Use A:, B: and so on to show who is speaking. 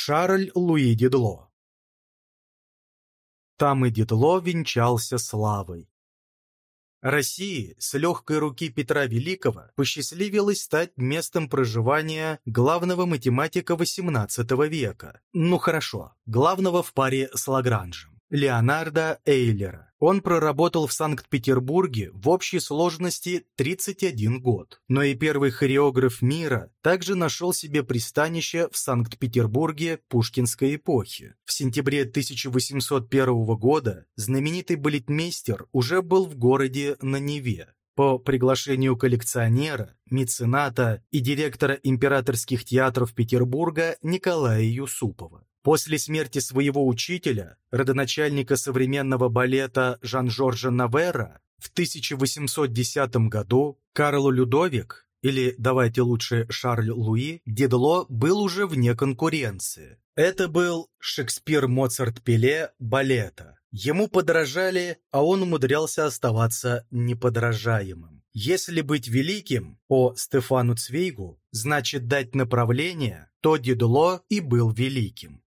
A: Шарль Луи Дедло. Там и Дедло венчался славой. России с легкой руки Петра Великого посчастливилось стать местом проживания главного математика XVIII века. Ну хорошо, главного в паре с Лагранжем. Леонардо Эйлера. Он проработал в Санкт-Петербурге в общей сложности 31 год. Но и первый хореограф мира также нашел себе пристанище в Санкт-Петербурге Пушкинской эпохи. В сентябре 1801 года знаменитый балетмейстер уже был в городе на Неве по приглашению коллекционера, мецената и директора императорских театров Петербурга Николая Юсупова. После смерти своего учителя, родоначальника современного балета Жан-Жоржа Навера, в 1810 году Карл Людовик, или давайте лучше Шарль Луи, Дедло был уже вне конкуренции. Это был Шекспир Моцарт Пеле балета. Ему подражали, а он умудрялся оставаться неподражаемым. Если быть великим, по Стефану Цвейгу, значит дать направление, то Дедло и был великим.